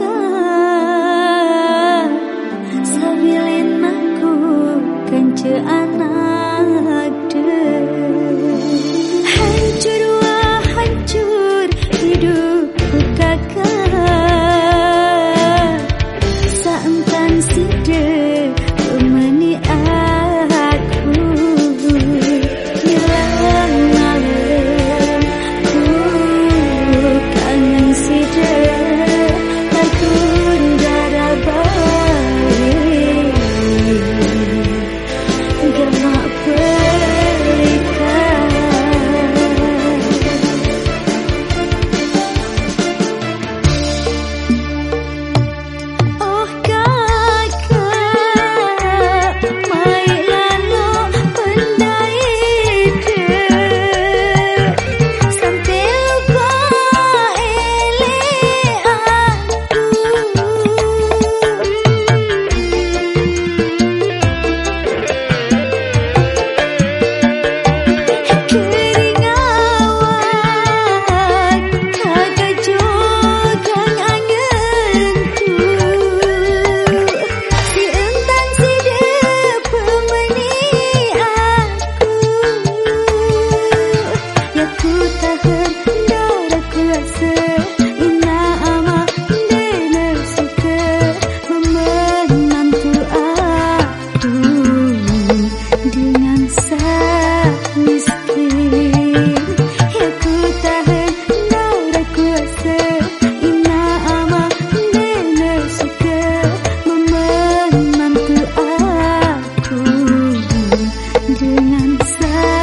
Sambilin sabilin aku kencean 只能在